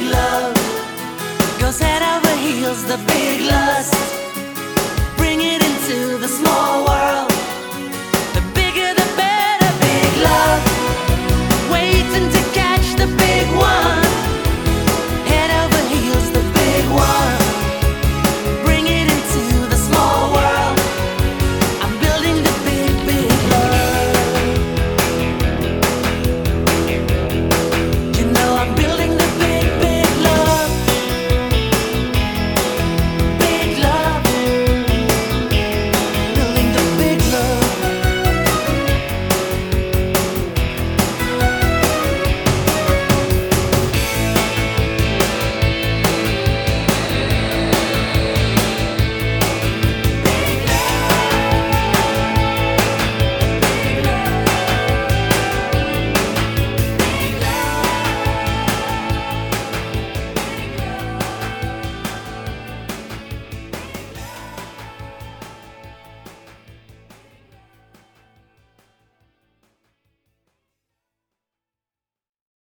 big love. Goes head over heels, the big lust. Bring it into the small world.